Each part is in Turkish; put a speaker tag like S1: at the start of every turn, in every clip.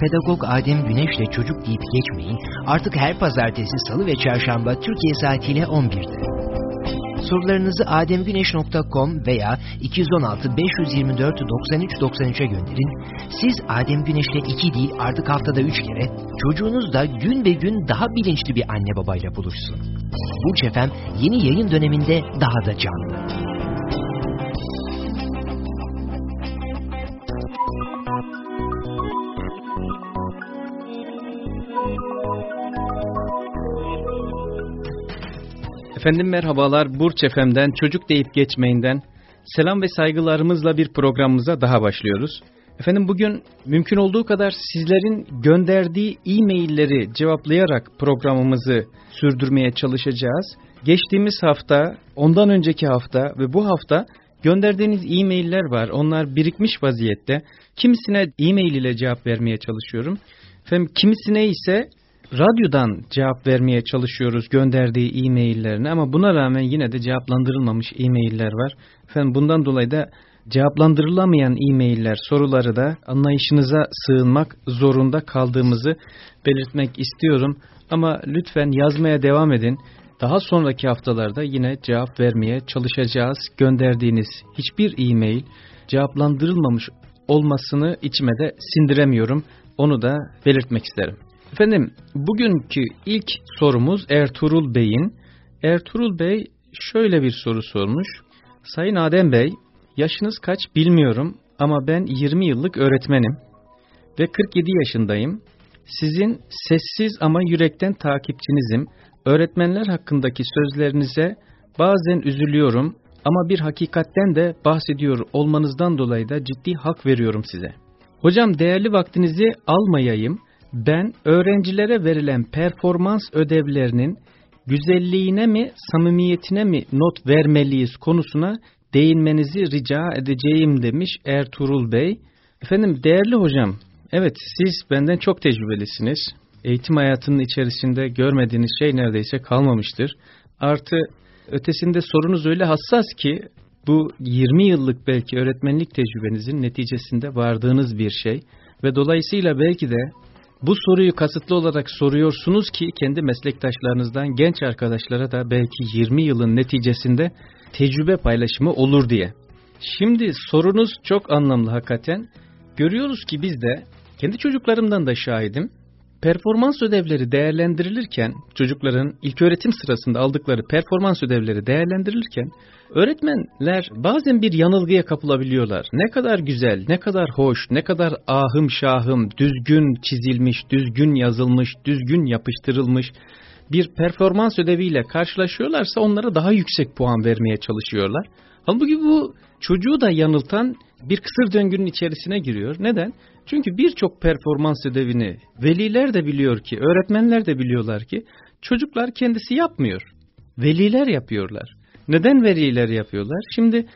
S1: Pedagog Adem Güneş'le çocuk deyip geçmeyin artık her pazartesi, salı ve çarşamba Türkiye saatiyle 11'de. Sorularınızı ademgüneş.com veya 216 524 93 93'e gönderin. Siz Adem Güneş'le iki değil artık haftada üç kere çocuğunuz da gün be gün daha bilinçli bir anne babayla buluşsun. Burç Efem yeni yayın döneminde daha da canlı.
S2: Efendim merhabalar Burç Efem'den çocuk deyip geçmeyinden selam ve saygılarımızla bir programımıza daha başlıyoruz. Efendim bugün mümkün olduğu kadar sizlerin gönderdiği e-mailleri cevaplayarak programımızı sürdürmeye çalışacağız. Geçtiğimiz hafta, ondan önceki hafta ve bu hafta gönderdiğiniz e-mailler var. Onlar birikmiş vaziyette. Kimisine e-mail ile cevap vermeye çalışıyorum. Efendim kimisine ise radyodan cevap vermeye çalışıyoruz gönderdiği e-maillerine ama buna rağmen yine de cevaplandırılmamış e-mailler var. Efendim bundan dolayı da cevaplandırılamayan e-mailler soruları da anlayışınıza sığınmak zorunda kaldığımızı belirtmek istiyorum. Ama lütfen yazmaya devam edin. Daha sonraki haftalarda yine cevap vermeye çalışacağız. Gönderdiğiniz hiçbir e-mail cevaplandırılmamış olmasını içime de sindiremiyorum. Onu da belirtmek isterim. Efendim bugünkü ilk sorumuz Ertuğrul Bey'in. Ertuğrul Bey şöyle bir soru sormuş. Sayın Adem Bey yaşınız kaç bilmiyorum ama ben 20 yıllık öğretmenim ve 47 yaşındayım. Sizin sessiz ama yürekten takipçinizim. Öğretmenler hakkındaki sözlerinize bazen üzülüyorum ama bir hakikatten de bahsediyor olmanızdan dolayı da ciddi hak veriyorum size. Hocam değerli vaktinizi almayayım. Ben öğrencilere verilen performans ödevlerinin güzelliğine mi samimiyetine mi not vermeliyiz konusuna değinmenizi rica edeceğim demiş Ertuğrul Bey. Efendim değerli hocam, evet siz benden çok tecrübelisiniz. Eğitim hayatının içerisinde görmediğiniz şey neredeyse kalmamıştır. Artı ötesinde sorunuz öyle hassas ki bu 20 yıllık belki öğretmenlik tecrübenizin neticesinde vardığınız bir şey. Ve dolayısıyla belki de bu soruyu kasıtlı olarak soruyorsunuz ki kendi meslektaşlarınızdan genç arkadaşlara da belki 20 yılın neticesinde tecrübe paylaşımı olur diye. Şimdi sorunuz çok anlamlı hakikaten. Görüyoruz ki biz de kendi çocuklarımdan da şahidim. Performans ödevleri değerlendirilirken, çocukların ilk öğretim sırasında aldıkları performans ödevleri değerlendirilirken, öğretmenler bazen bir yanılgıya kapılabiliyorlar. Ne kadar güzel, ne kadar hoş, ne kadar ahım şahım, düzgün çizilmiş, düzgün yazılmış, düzgün yapıştırılmış bir performans ödeviyle karşılaşıyorlarsa onlara daha yüksek puan vermeye çalışıyorlar. Halbuki bu çocuğu da yanıltan bir kısır döngünün içerisine giriyor. Neden? Çünkü birçok performans ödevini veliler de biliyor ki, öğretmenler de biliyorlar ki çocuklar kendisi yapmıyor. Veliler yapıyorlar. Neden veliler yapıyorlar? Şimdi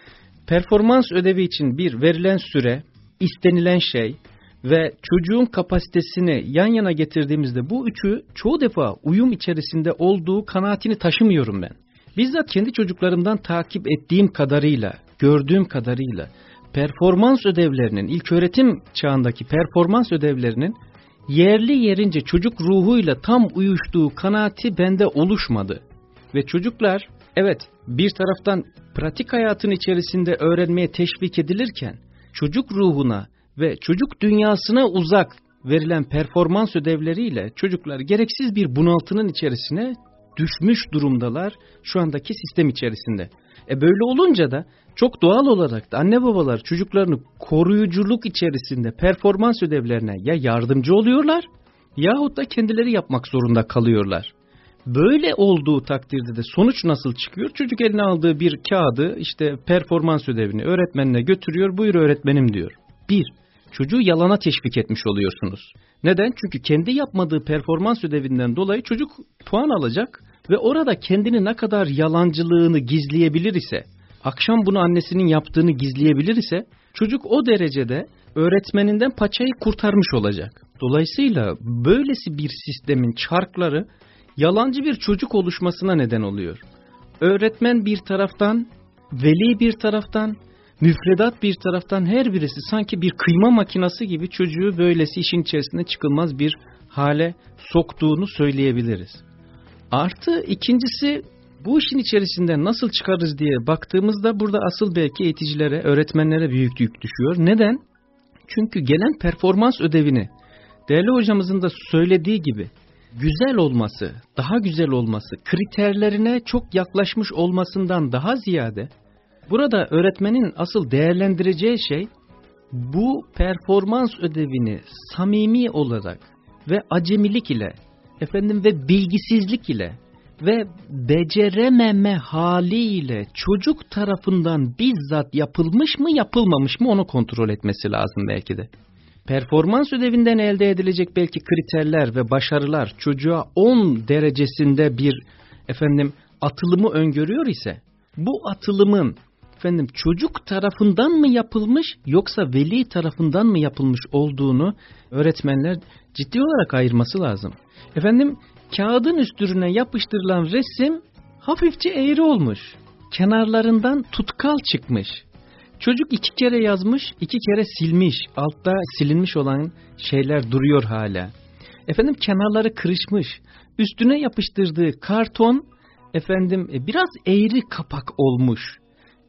S2: performans ödevi için bir verilen süre, istenilen şey ve çocuğun kapasitesini yan yana getirdiğimizde bu üçü çoğu defa uyum içerisinde olduğu kanaatini taşımıyorum ben. Bizzat kendi çocuklarımdan takip ettiğim kadarıyla, gördüğüm kadarıyla performans ödevlerinin, ilk öğretim çağındaki performans ödevlerinin yerli yerince çocuk ruhuyla tam uyuştuğu kanaati bende oluşmadı. Ve çocuklar evet bir taraftan pratik hayatın içerisinde öğrenmeye teşvik edilirken çocuk ruhuna ve çocuk dünyasına uzak verilen performans ödevleriyle çocuklar gereksiz bir bunaltının içerisine düşmüş durumdalar şu andaki sistem içerisinde. E böyle olunca da çok doğal olarak da anne babalar çocuklarını koruyuculuk içerisinde performans ödevlerine ya yardımcı oluyorlar yahut da kendileri yapmak zorunda kalıyorlar. Böyle olduğu takdirde de sonuç nasıl çıkıyor? Çocuk eline aldığı bir kağıdı işte performans ödevini öğretmenine götürüyor buyur öğretmenim diyor. Bir, çocuğu yalana teşvik etmiş oluyorsunuz. Neden? Çünkü kendi yapmadığı performans ödevinden dolayı çocuk puan alacak ve orada kendini ne kadar yalancılığını gizleyebilir ise, akşam bunu annesinin yaptığını gizleyebilir ise, çocuk o derecede öğretmeninden paçayı kurtarmış olacak. Dolayısıyla böylesi bir sistemin çarkları yalancı bir çocuk oluşmasına neden oluyor. Öğretmen bir taraftan, veli bir taraftan müfredat bir taraftan her birisi sanki bir kıyma makinası gibi çocuğu böylesi işin içerisinde çıkılmaz bir hale soktuğunu söyleyebiliriz. Artı ikincisi bu işin içerisinde nasıl çıkarız diye baktığımızda burada asıl belki eğiticilere, öğretmenlere büyük yük düşüyor. Neden? Çünkü gelen performans ödevini değerli hocamızın da söylediği gibi güzel olması, daha güzel olması, kriterlerine çok yaklaşmış olmasından daha ziyade burada öğretmenin asıl değerlendireceği şey bu performans ödevini samimi olarak ve acemilik ile efendim ve bilgisizlik ile ve becerememe haliyle çocuk tarafından bizzat yapılmış mı yapılmamış mı onu kontrol etmesi lazım belki de. Performans ödevinden elde edilecek belki kriterler ve başarılar çocuğa 10 derecesinde bir efendim atılımı öngörüyor ise bu atılımın efendim çocuk tarafından mı yapılmış yoksa veli tarafından mı yapılmış olduğunu öğretmenler ciddi olarak ayırması lazım. Efendim kağıdın üstüne yapıştırılan resim hafifçe eğri olmuş. Kenarlarından tutkal çıkmış. Çocuk iki kere yazmış, iki kere silmiş. Altta silinmiş olan şeyler duruyor hala. Efendim kenarları kırışmış. Üstüne yapıştırdığı karton efendim e, biraz eğri kapak olmuş.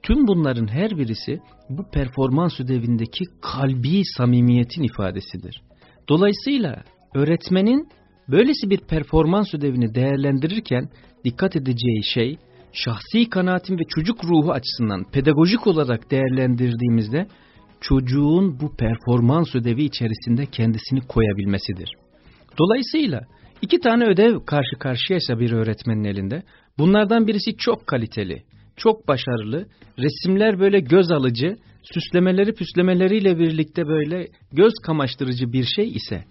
S2: Tüm bunların her birisi bu performans ödevindeki kalbi samimiyetin ifadesidir. Dolayısıyla öğretmenin böylesi bir performans ödevini değerlendirirken dikkat edeceği şey şahsi kanaatim ve çocuk ruhu açısından pedagojik olarak değerlendirdiğimizde çocuğun bu performans ödevi içerisinde kendisini koyabilmesidir. Dolayısıyla iki tane ödev karşı karşıyaysa bir öğretmenin elinde bunlardan birisi çok kaliteli, çok başarılı, resimler böyle göz alıcı, süslemeleri püslemeleriyle birlikte böyle göz kamaştırıcı bir şey ise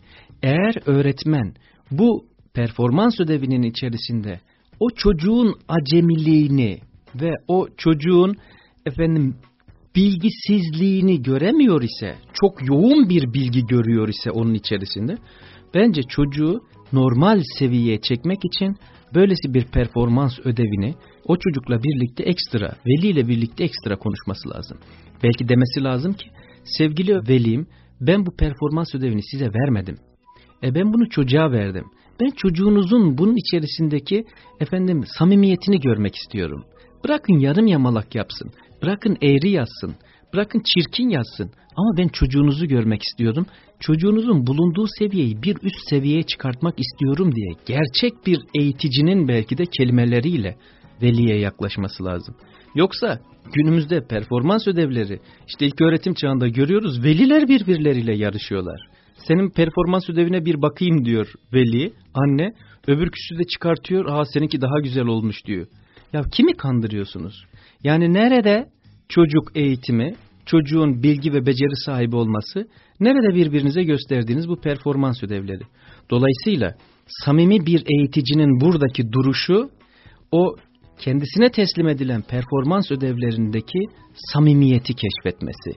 S2: eğer öğretmen bu performans ödevinin içerisinde o çocuğun acemiliğini ve o çocuğun efendim bilgisizliğini göremiyor ise, çok yoğun bir bilgi görüyor ise onun içerisinde, bence çocuğu normal seviyeye çekmek için böylesi bir performans ödevini o çocukla birlikte ekstra, veliyle birlikte ekstra konuşması lazım. Belki demesi lazım ki, sevgili velim ben bu performans ödevini size vermedim. E ben bunu çocuğa verdim. Ben çocuğunuzun bunun içerisindeki efendim samimiyetini görmek istiyorum. Bırakın yarım yamalak yapsın. Bırakın eğri yazsın. Bırakın çirkin yazsın. Ama ben çocuğunuzu görmek istiyordum. Çocuğunuzun bulunduğu seviyeyi bir üst seviyeye çıkartmak istiyorum diye gerçek bir eğiticinin belki de kelimeleriyle veliye yaklaşması lazım. Yoksa günümüzde performans ödevleri işte ilk öğretim çağında görüyoruz veliler birbirleriyle yarışıyorlar. Senin performans ödevine bir bakayım diyor veli, anne. Öbür küsü de çıkartıyor, aha seninki daha güzel olmuş diyor. Ya kimi kandırıyorsunuz? Yani nerede çocuk eğitimi, çocuğun bilgi ve beceri sahibi olması, nerede birbirinize gösterdiğiniz bu performans ödevleri? Dolayısıyla samimi bir eğiticinin buradaki duruşu, o kendisine teslim edilen performans ödevlerindeki samimiyeti keşfetmesi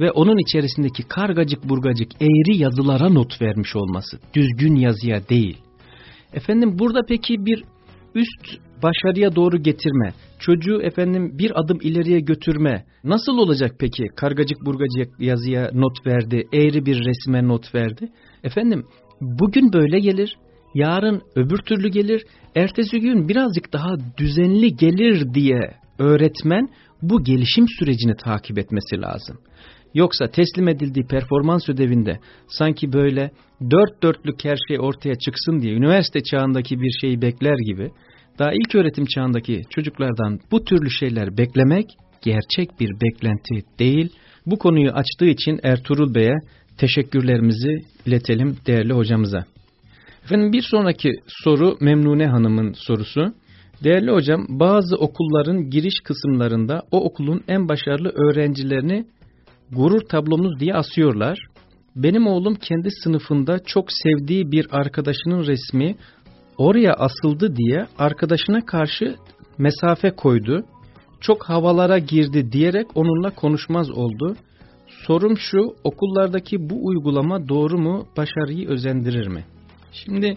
S2: ve onun içerisindeki kargacık burgacık eğri yazılara not vermiş olması, düzgün yazıya değil. Efendim burada peki bir üst başarıya doğru getirme, çocuğu efendim bir adım ileriye götürme nasıl olacak peki? Kargacık burgacık yazıya not verdi, eğri bir resme not verdi. Efendim bugün böyle gelir, yarın öbür türlü gelir, ertesi gün birazcık daha düzenli gelir diye öğretmen bu gelişim sürecini takip etmesi lazım. Yoksa teslim edildiği performans ödevinde sanki böyle dört dörtlük her şey ortaya çıksın diye üniversite çağındaki bir şeyi bekler gibi daha ilk öğretim çağındaki çocuklardan bu türlü şeyler beklemek gerçek bir beklenti değil. Bu konuyu açtığı için Ertuğrul Bey'e teşekkürlerimizi iletelim değerli hocamıza. Efendim bir sonraki soru Memnune Hanım'ın sorusu. Değerli hocam bazı okulların giriş kısımlarında o okulun en başarılı öğrencilerini gurur tablomuz diye asıyorlar. Benim oğlum kendi sınıfında çok sevdiği bir arkadaşının resmi oraya asıldı diye arkadaşına karşı mesafe koydu. Çok havalara girdi diyerek onunla konuşmaz oldu. Sorum şu, okullardaki bu uygulama doğru mu, başarıyı özendirir mi? Şimdi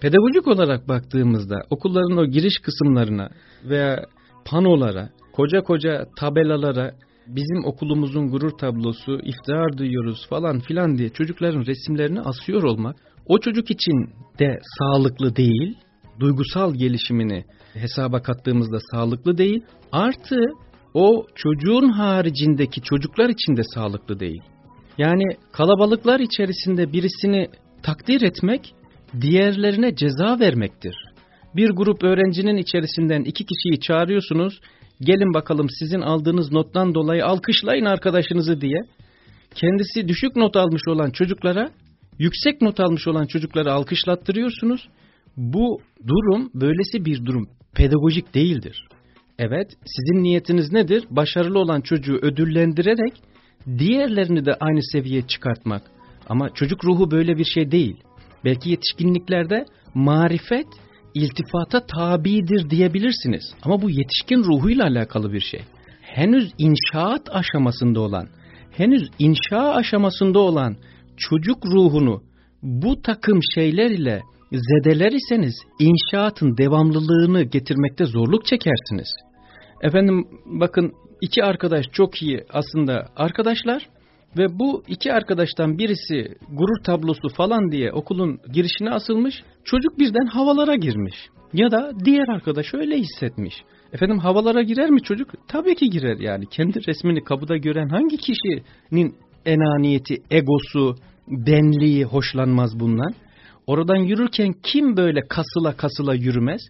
S2: pedagojik olarak baktığımızda okulların o giriş kısımlarına veya panolara, koca koca tabelalara bizim okulumuzun gurur tablosu, iftihar duyuyoruz falan filan diye çocukların resimlerini asıyor olmak o çocuk için de sağlıklı değil, duygusal gelişimini hesaba kattığımızda sağlıklı değil, artı o çocuğun haricindeki çocuklar için de sağlıklı değil. Yani kalabalıklar içerisinde birisini takdir etmek, diğerlerine ceza vermektir. Bir grup öğrencinin içerisinden iki kişiyi çağırıyorsunuz, gelin bakalım sizin aldığınız nottan dolayı alkışlayın arkadaşınızı diye. Kendisi düşük not almış olan çocuklara, yüksek not almış olan çocuklara alkışlattırıyorsunuz. Bu durum böylesi bir durum pedagojik değildir. Evet, sizin niyetiniz nedir? Başarılı olan çocuğu ödüllendirerek diğerlerini de aynı seviyeye çıkartmak. Ama çocuk ruhu böyle bir şey değil. Belki yetişkinliklerde marifet iltifata tabidir diyebilirsiniz. Ama bu yetişkin ruhuyla alakalı bir şey. Henüz inşaat aşamasında olan, henüz inşa aşamasında olan çocuk ruhunu bu takım şeyler ile zedeler iseniz inşaatın devamlılığını getirmekte zorluk çekersiniz. Efendim bakın iki arkadaş çok iyi aslında arkadaşlar ve bu iki arkadaştan birisi gurur tablosu falan diye okulun girişine asılmış. Çocuk birden havalara girmiş. Ya da diğer arkadaş öyle hissetmiş. Efendim havalara girer mi çocuk? Tabii ki girer yani. Kendi resmini kapıda gören hangi kişinin enaniyeti, egosu, benliği hoşlanmaz bundan? Oradan yürürken kim böyle kasıla kasıla yürümez?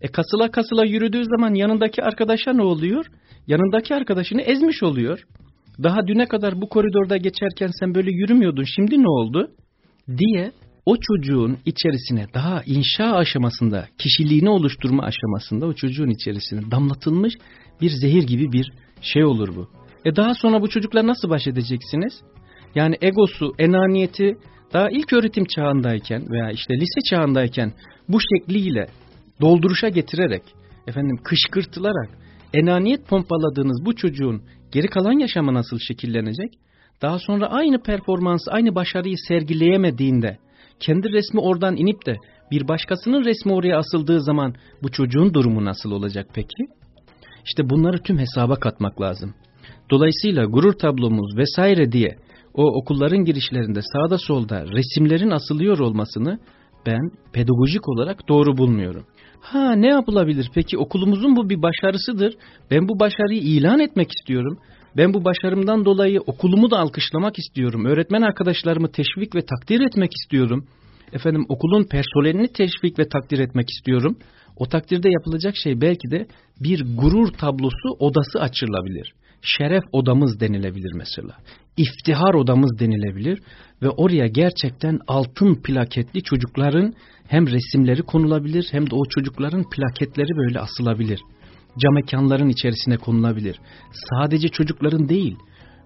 S2: E kasıla kasıla yürüdüğü zaman yanındaki arkadaşa ne oluyor? Yanındaki arkadaşını ezmiş oluyor. Daha düne kadar bu koridorda geçerken sen böyle yürümüyordun şimdi ne oldu? Diye o çocuğun içerisine daha inşa aşamasında, kişiliğini oluşturma aşamasında o çocuğun içerisine damlatılmış bir zehir gibi bir şey olur bu. E daha sonra bu çocuklar nasıl baş edeceksiniz? Yani egosu, enaniyeti daha ilk öğretim çağındayken veya işte lise çağındayken bu şekliyle dolduruşa getirerek, efendim kışkırtılarak, enaniyet pompaladığınız bu çocuğun geri kalan yaşamı nasıl şekillenecek? Daha sonra aynı performans, aynı başarıyı sergileyemediğinde, kendi resmi oradan inip de bir başkasının resmi oraya asıldığı zaman bu çocuğun durumu nasıl olacak peki? İşte bunları tüm hesaba katmak lazım. Dolayısıyla gurur tablomuz vesaire diye o okulların girişlerinde sağda solda resimlerin asılıyor olmasını ben pedagojik olarak doğru bulmuyorum. Ha ne yapılabilir peki okulumuzun bu bir başarısıdır. Ben bu başarıyı ilan etmek istiyorum. Ben bu başarımdan dolayı okulumu da alkışlamak istiyorum. Öğretmen arkadaşlarımı teşvik ve takdir etmek istiyorum. Efendim okulun personelini teşvik ve takdir etmek istiyorum. O takdirde yapılacak şey belki de bir gurur tablosu odası açılabilir. Şeref odamız denilebilir mesela. İftihar odamız denilebilir ve oraya gerçekten altın plaketli çocukların hem resimleri konulabilir hem de o çocukların plaketleri böyle asılabilir. Cam mekanların içerisine konulabilir. Sadece çocukların değil,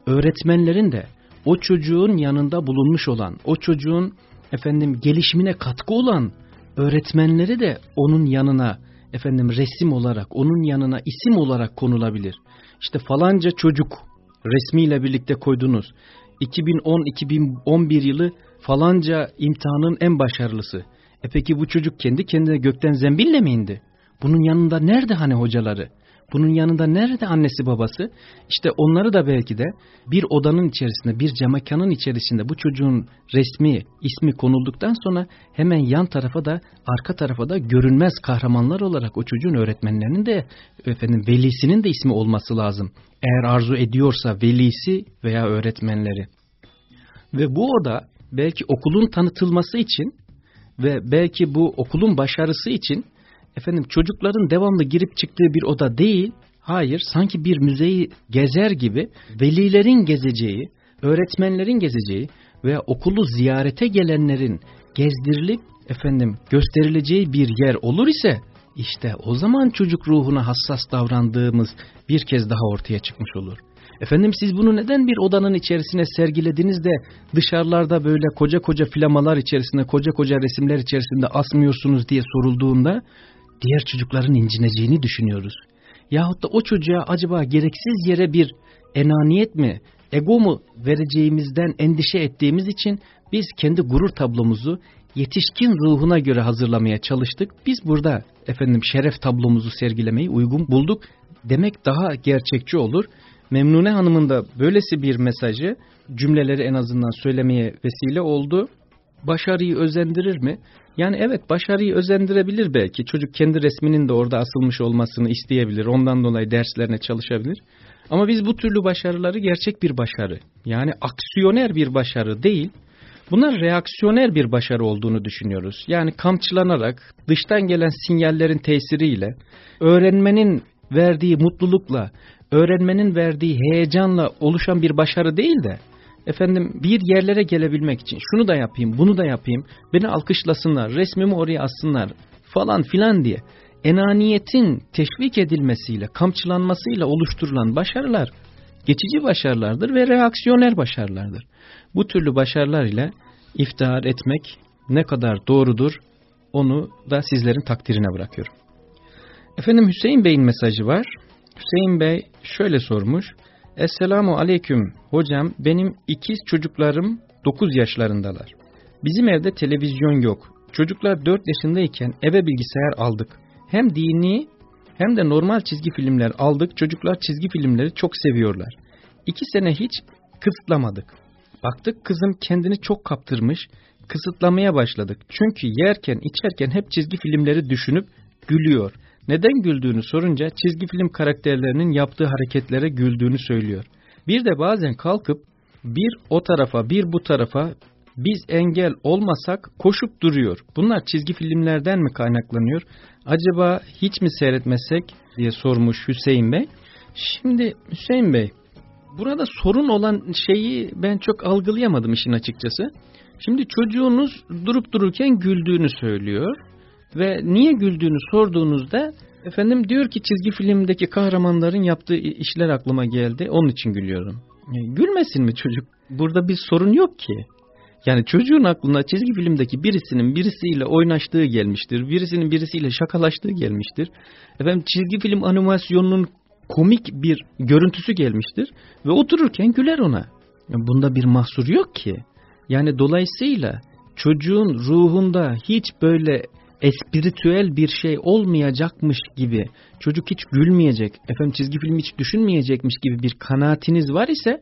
S2: öğretmenlerin de o çocuğun yanında bulunmuş olan, o çocuğun efendim gelişimine katkı olan öğretmenleri de onun yanına efendim resim olarak, onun yanına isim olarak konulabilir. İşte falanca çocuk resmiyle birlikte koydunuz. 2010-2011 yılı falanca imtihanın en başarılısı. E peki bu çocuk kendi kendine gökten zembille mi indi? Bunun yanında nerede hani hocaları? Bunun yanında nerede annesi babası? İşte onları da belki de bir odanın içerisinde, bir camekanın içerisinde bu çocuğun resmi, ismi konulduktan sonra hemen yan tarafa da, arka tarafa da görünmez kahramanlar olarak o çocuğun öğretmenlerinin de, efendim velisinin de ismi olması lazım. Eğer arzu ediyorsa velisi veya öğretmenleri. Ve bu oda belki okulun tanıtılması için ve belki bu okulun başarısı için efendim çocukların devamlı girip çıktığı bir oda değil, hayır sanki bir müzeyi gezer gibi velilerin gezeceği, öğretmenlerin gezeceği veya okulu ziyarete gelenlerin gezdirilip efendim gösterileceği bir yer olur ise işte o zaman çocuk ruhuna hassas davrandığımız bir kez daha ortaya çıkmış olur. Efendim siz bunu neden bir odanın içerisine sergilediniz de dışarılarda böyle koca koca flamalar içerisinde, koca koca resimler içerisinde asmıyorsunuz diye sorulduğunda diğer çocukların incineceğini düşünüyoruz. Yahut da o çocuğa acaba gereksiz yere bir enaniyet mi, ego mu vereceğimizden endişe ettiğimiz için biz kendi gurur tablomuzu yetişkin ruhuna göre hazırlamaya çalıştık. Biz burada efendim şeref tablomuzu sergilemeyi uygun bulduk demek daha gerçekçi olur Memnune Hanım'ın da böylesi bir mesajı cümleleri en azından söylemeye vesile oldu. Başarıyı özendirir mi? Yani evet başarıyı özendirebilir belki. Çocuk kendi resminin de orada asılmış olmasını isteyebilir. Ondan dolayı derslerine çalışabilir. Ama biz bu türlü başarıları gerçek bir başarı yani aksiyoner bir başarı değil bunlar reaksiyoner bir başarı olduğunu düşünüyoruz. Yani kamçılanarak dıştan gelen sinyallerin tesiriyle öğrenmenin verdiği mutlulukla öğrenmenin verdiği heyecanla oluşan bir başarı değil de efendim bir yerlere gelebilmek için şunu da yapayım bunu da yapayım beni alkışlasınlar resmimi oraya assınlar falan filan diye enaniyetin teşvik edilmesiyle, kamçılanmasıyla oluşturulan başarılar geçici başarılardır ve reaksiyoner başarılardır. Bu türlü başarılar ile iftihar etmek ne kadar doğrudur onu da sizlerin takdirine bırakıyorum. Efendim Hüseyin Bey'in mesajı var. Hüseyin Bey şöyle sormuş. Esselamu Aleyküm hocam benim ikiz çocuklarım 9 yaşlarındalar. Bizim evde televizyon yok. Çocuklar 4 yaşındayken eve bilgisayar aldık. Hem dini hem de normal çizgi filmler aldık. Çocuklar çizgi filmleri çok seviyorlar. İki sene hiç kısıtlamadık. Baktık kızım kendini çok kaptırmış, kısıtlamaya başladık. Çünkü yerken içerken hep çizgi filmleri düşünüp gülüyor. Neden güldüğünü sorunca çizgi film karakterlerinin yaptığı hareketlere güldüğünü söylüyor. Bir de bazen kalkıp bir o tarafa bir bu tarafa biz engel olmasak koşup duruyor. Bunlar çizgi filmlerden mi kaynaklanıyor? Acaba hiç mi seyretmesek diye sormuş Hüseyin Bey. Şimdi Hüseyin Bey burada sorun olan şeyi ben çok algılayamadım işin açıkçası. Şimdi çocuğunuz durup dururken güldüğünü söylüyor ve niye güldüğünü sorduğunuzda efendim diyor ki çizgi filmdeki kahramanların yaptığı işler aklıma geldi onun için gülüyorum. Yani gülmesin mi çocuk? Burada bir sorun yok ki. Yani çocuğun aklına çizgi filmdeki birisinin birisiyle oynaştığı gelmiştir. Birisinin birisiyle şakalaştığı gelmiştir. Efendim çizgi film animasyonunun komik bir görüntüsü gelmiştir. Ve otururken güler ona. Bunda bir mahsur yok ki. Yani dolayısıyla çocuğun ruhunda hiç böyle espiritüel bir şey olmayacakmış gibi, çocuk hiç gülmeyecek, efendim çizgi film hiç düşünmeyecekmiş gibi bir kanaatiniz var ise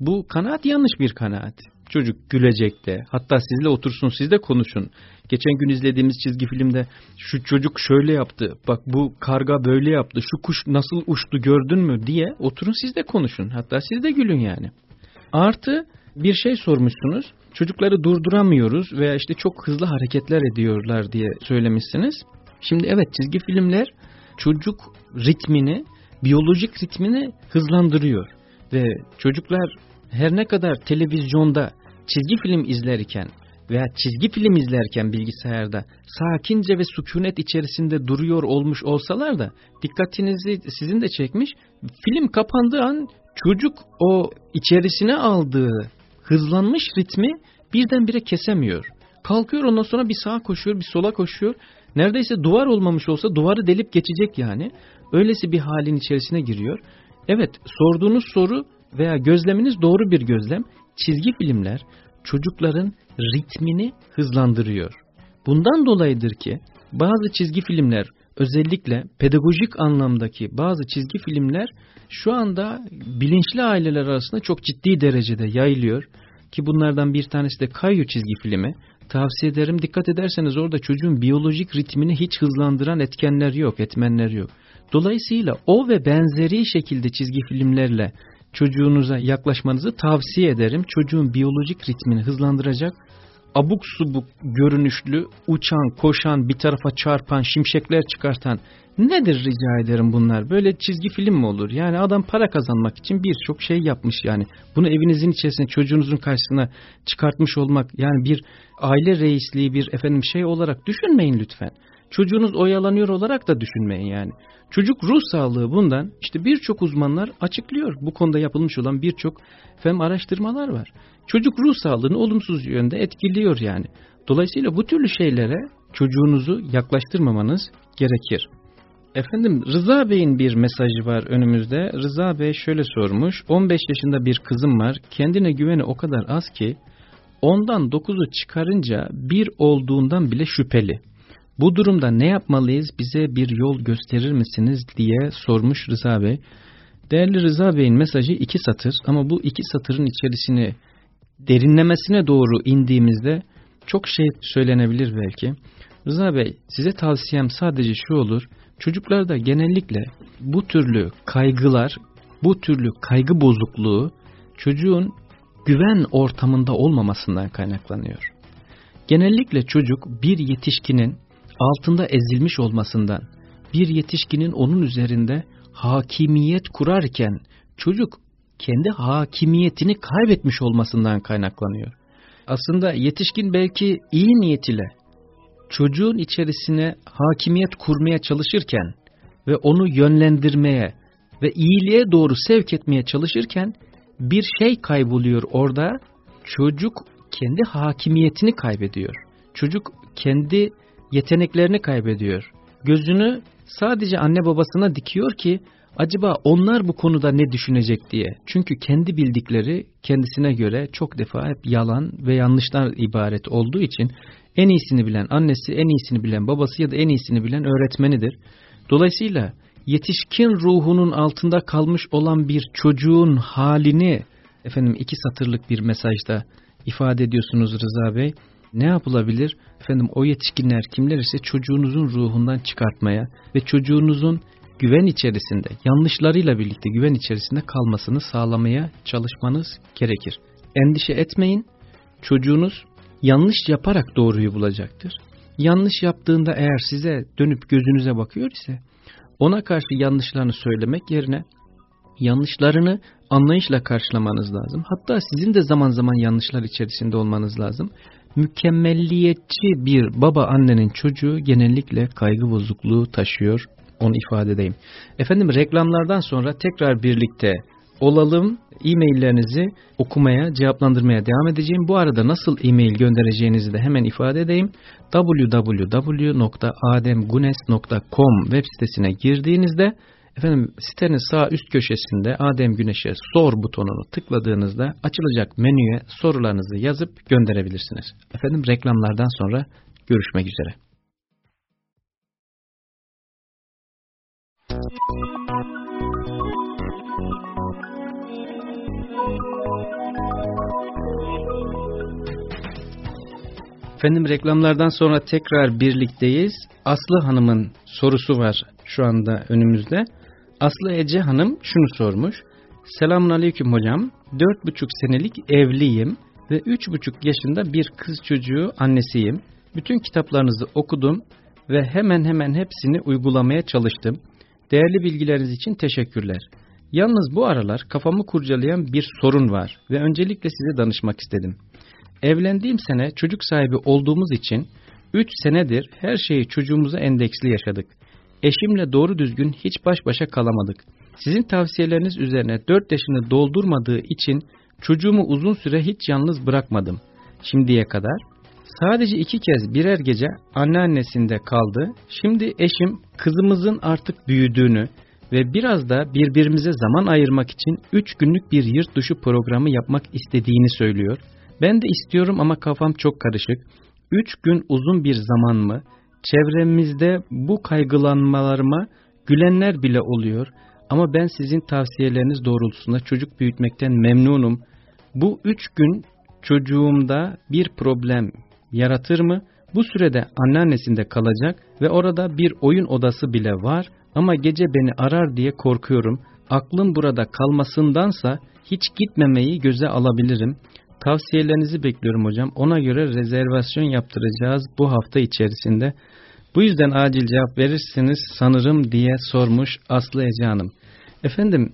S2: bu kanaat yanlış bir kanaat. Çocuk gülecek de hatta sizle otursun siz de konuşun. Geçen gün izlediğimiz çizgi filmde şu çocuk şöyle yaptı bak bu karga böyle yaptı şu kuş nasıl uçtu gördün mü diye oturun siz de konuşun. Hatta siz de gülün yani. Artı bir şey sormuşsunuz çocukları durduramıyoruz veya işte çok hızlı hareketler ediyorlar diye söylemişsiniz. Şimdi evet çizgi filmler çocuk ritmini, biyolojik ritmini hızlandırıyor. Ve çocuklar her ne kadar televizyonda çizgi film izlerken veya çizgi film izlerken bilgisayarda sakince ve sükunet içerisinde duruyor olmuş olsalar da dikkatinizi sizin de çekmiş. Film kapandığı an çocuk o içerisine aldığı hızlanmış ritmi birdenbire kesemiyor. Kalkıyor ondan sonra bir sağa koşuyor bir sola koşuyor. Neredeyse duvar olmamış olsa duvarı delip geçecek yani. Öylesi bir halin içerisine giriyor. Evet sorduğunuz soru veya gözleminiz doğru bir gözlem. Çizgi filmler çocukların ritmini hızlandırıyor. Bundan dolayıdır ki bazı çizgi filmler özellikle pedagojik anlamdaki bazı çizgi filmler şu anda bilinçli aileler arasında çok ciddi derecede yayılıyor. Ki bunlardan bir tanesi de Kayu çizgi filmi. Tavsiye ederim dikkat ederseniz orada çocuğun biyolojik ritmini hiç hızlandıran etkenler yok, etmenler yok. Dolayısıyla o ve benzeri şekilde çizgi filmlerle çocuğunuza yaklaşmanızı tavsiye ederim. Çocuğun biyolojik ritmini hızlandıracak abuk subuk görünüşlü, uçan, koşan, bir tarafa çarpan, şimşekler çıkartan nedir rica ederim bunlar? Böyle çizgi film mi olur? Yani adam para kazanmak için birçok şey yapmış yani. Bunu evinizin içerisinde çocuğunuzun karşısına çıkartmış olmak yani bir aile reisliği bir efendim şey olarak düşünmeyin lütfen. Çocuğunuz oyalanıyor olarak da düşünmeyin yani. Çocuk ruh sağlığı bundan işte birçok uzmanlar açıklıyor. Bu konuda yapılmış olan birçok fem araştırmalar var. Çocuk ruh sağlığını olumsuz yönde etkiliyor yani. Dolayısıyla bu türlü şeylere çocuğunuzu yaklaştırmamanız gerekir. Efendim Rıza Bey'in bir mesajı var önümüzde. Rıza Bey şöyle sormuş. 15 yaşında bir kızım var. Kendine güveni o kadar az ki ondan 9'u çıkarınca bir olduğundan bile şüpheli. Bu durumda ne yapmalıyız bize bir yol gösterir misiniz diye sormuş Rıza Bey. Değerli Rıza Bey'in mesajı iki satır ama bu iki satırın içerisine derinlemesine doğru indiğimizde çok şey söylenebilir belki. Rıza Bey size tavsiyem sadece şu olur. Çocuklarda genellikle bu türlü kaygılar, bu türlü kaygı bozukluğu çocuğun güven ortamında olmamasından kaynaklanıyor. Genellikle çocuk bir yetişkinin altında ezilmiş olmasından, bir yetişkinin onun üzerinde hakimiyet kurarken çocuk kendi hakimiyetini kaybetmiş olmasından kaynaklanıyor. Aslında yetişkin belki iyi niyetiyle çocuğun içerisine hakimiyet kurmaya çalışırken ve onu yönlendirmeye ve iyiliğe doğru sevk etmeye çalışırken bir şey kayboluyor orada. Çocuk kendi hakimiyetini kaybediyor. Çocuk kendi yeteneklerini kaybediyor. Gözünü sadece anne babasına dikiyor ki acaba onlar bu konuda ne düşünecek diye. Çünkü kendi bildikleri kendisine göre çok defa hep yalan ve yanlışlar ibaret olduğu için en iyisini bilen annesi, en iyisini bilen babası ya da en iyisini bilen öğretmenidir. Dolayısıyla yetişkin ruhunun altında kalmış olan bir çocuğun halini efendim iki satırlık bir mesajda ifade ediyorsunuz Rıza Bey. Ne yapılabilir? Efendim o yetişkinler kimler ise çocuğunuzun ruhundan çıkartmaya ve çocuğunuzun güven içerisinde, yanlışlarıyla birlikte güven içerisinde kalmasını sağlamaya çalışmanız gerekir. Endişe etmeyin, çocuğunuz yanlış yaparak doğruyu bulacaktır. Yanlış yaptığında eğer size dönüp gözünüze bakıyor ise ona karşı yanlışlarını söylemek yerine yanlışlarını anlayışla karşılamanız lazım. Hatta sizin de zaman zaman yanlışlar içerisinde olmanız lazım. Mükemmelliyetçi bir baba annenin çocuğu genellikle kaygı bozukluğu taşıyor. Onu ifade edeyim. Efendim reklamlardan sonra tekrar birlikte olalım. E-maillerinizi okumaya, cevaplandırmaya devam edeceğim. Bu arada nasıl e-mail göndereceğinizi de hemen ifade edeyim. www.ademgunes.com web sitesine girdiğinizde efendim sitenin sağ üst köşesinde Adem Güneş'e sor butonunu tıkladığınızda açılacak menüye sorularınızı yazıp gönderebilirsiniz. Efendim reklamlardan sonra görüşmek üzere. Efendim reklamlardan sonra tekrar birlikteyiz. Aslı Hanım'ın sorusu var şu anda önümüzde. Aslı Ece Hanım şunu sormuş. Selamun Aleyküm hocam. Dört buçuk senelik evliyim ve üç buçuk yaşında bir kız çocuğu annesiyim. Bütün kitaplarınızı okudum ve hemen hemen hepsini uygulamaya çalıştım. Değerli bilgileriniz için teşekkürler. Yalnız bu aralar kafamı kurcalayan bir sorun var ve öncelikle size danışmak istedim. Evlendiğim sene çocuk sahibi olduğumuz için 3 senedir her şeyi çocuğumuza endeksli yaşadık. Eşimle doğru düzgün hiç baş başa kalamadık. Sizin tavsiyeleriniz üzerine 4 yaşını doldurmadığı için çocuğumu uzun süre hiç yalnız bırakmadım. Şimdiye kadar sadece iki kez birer gece anneannesinde kaldı. Şimdi eşim kızımızın artık büyüdüğünü ve biraz da birbirimize zaman ayırmak için 3 günlük bir yurt dışı programı yapmak istediğini söylüyor. Ben de istiyorum ama kafam çok karışık. Üç gün uzun bir zaman mı? Çevremizde bu kaygılanmalarıma gülenler bile oluyor. Ama ben sizin tavsiyeleriniz doğrultusunda çocuk büyütmekten memnunum. Bu üç gün çocuğumda bir problem yaratır mı? Bu sürede anneannesinde kalacak ve orada bir oyun odası bile var ama gece beni arar diye korkuyorum. Aklım burada kalmasındansa hiç gitmemeyi göze alabilirim. Tavsiyelerinizi bekliyorum hocam. Ona göre rezervasyon yaptıracağız bu hafta içerisinde. Bu yüzden acil cevap verirsiniz sanırım diye sormuş Aslı Ece Hanım. Efendim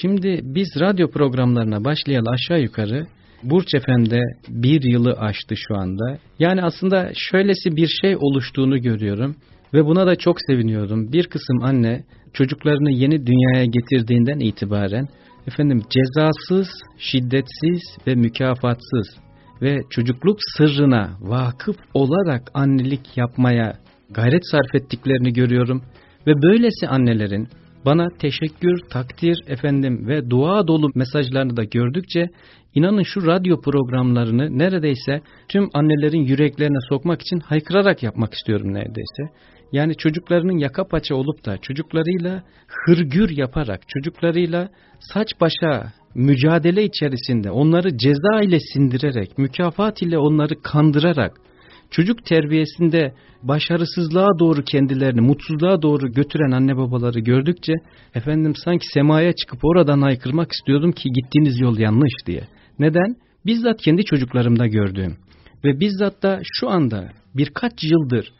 S2: şimdi biz radyo programlarına başlayalı aşağı yukarı Burç FM'de bir yılı aştı şu anda. Yani aslında şöylesi bir şey oluştuğunu görüyorum ve buna da çok seviniyorum. Bir kısım anne çocuklarını yeni dünyaya getirdiğinden itibaren efendim cezasız, şiddetsiz ve mükafatsız ve çocukluk sırrına vakıf olarak annelik yapmaya gayret sarf ettiklerini görüyorum ve böylesi annelerin bana teşekkür, takdir efendim ve dua dolu mesajlarını da gördükçe inanın şu radyo programlarını neredeyse tüm annelerin yüreklerine sokmak için haykırarak yapmak istiyorum neredeyse. Yani çocuklarının yaka paça olup da çocuklarıyla hırgür yaparak, çocuklarıyla saç başa mücadele içerisinde onları ceza ile sindirerek, mükafat ile onları kandırarak, çocuk terbiyesinde başarısızlığa doğru kendilerini, mutsuzluğa doğru götüren anne babaları gördükçe, efendim sanki semaya çıkıp oradan haykırmak istiyordum ki gittiğiniz yol yanlış diye. Neden? Bizzat kendi çocuklarımda gördüğüm ve bizzat da şu anda birkaç yıldır